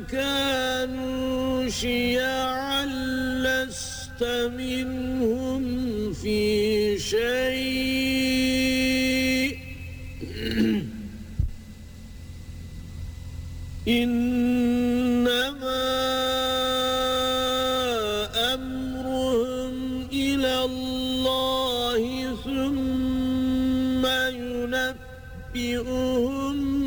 وكانوا شيعا لست منهم في شيء. إنما أمرهم إلى الله ثم ينبئهم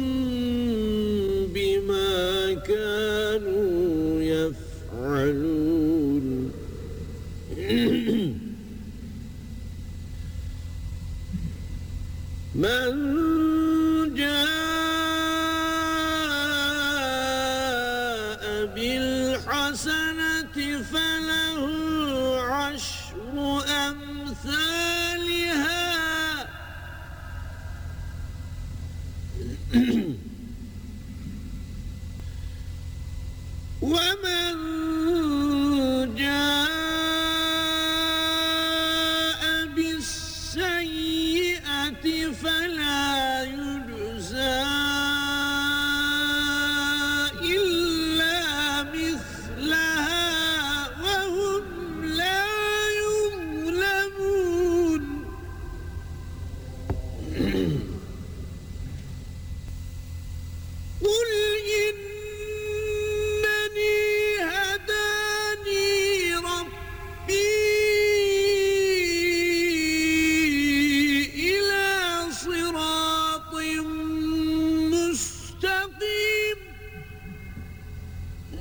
من جاء بالحسنة فله عشر أمثالها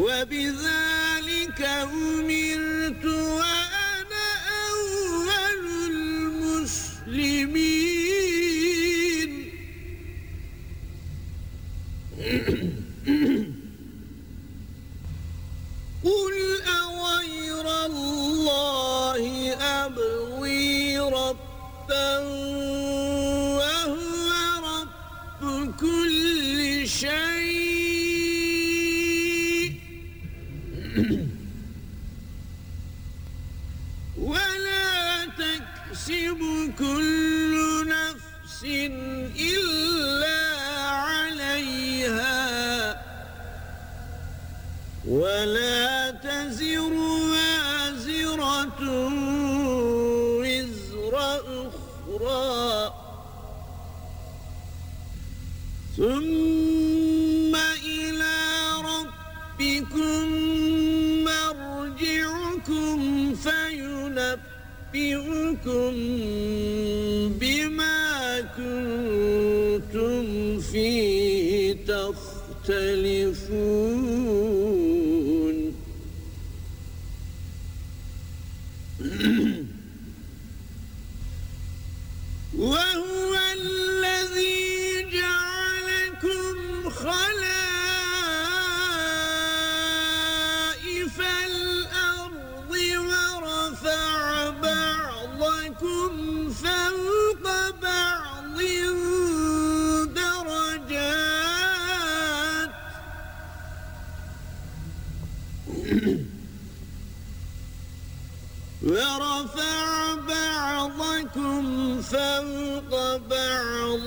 وبذلك أمرت وأنا أول المسلمين. قل أغير الله أبغي ربا وهو رب كل شيء. ولا تكسب كل نفس إلا عليها. ولا تزر وازرة فينبئكم بما كنتم فيه تختلفون ورفع بعضكم فوق بعض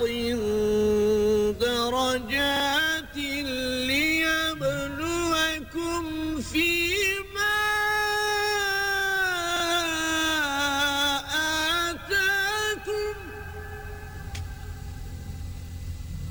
درجات ليبلوكم فيه